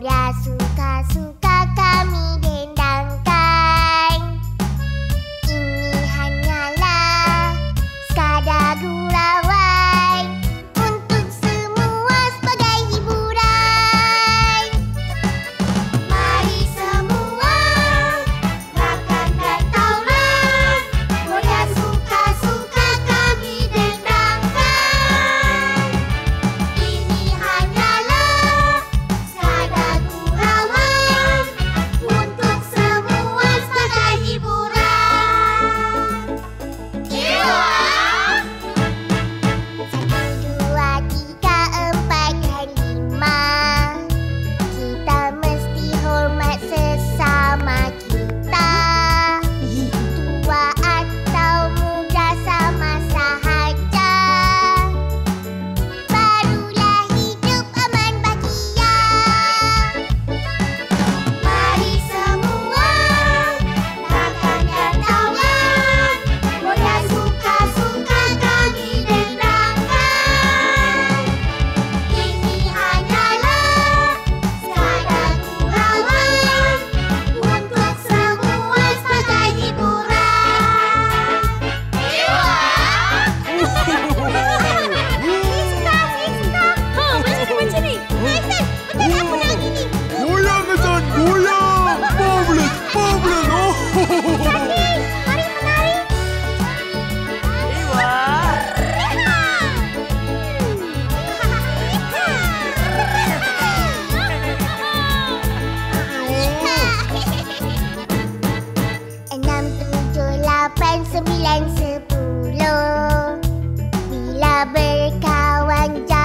coração. cow and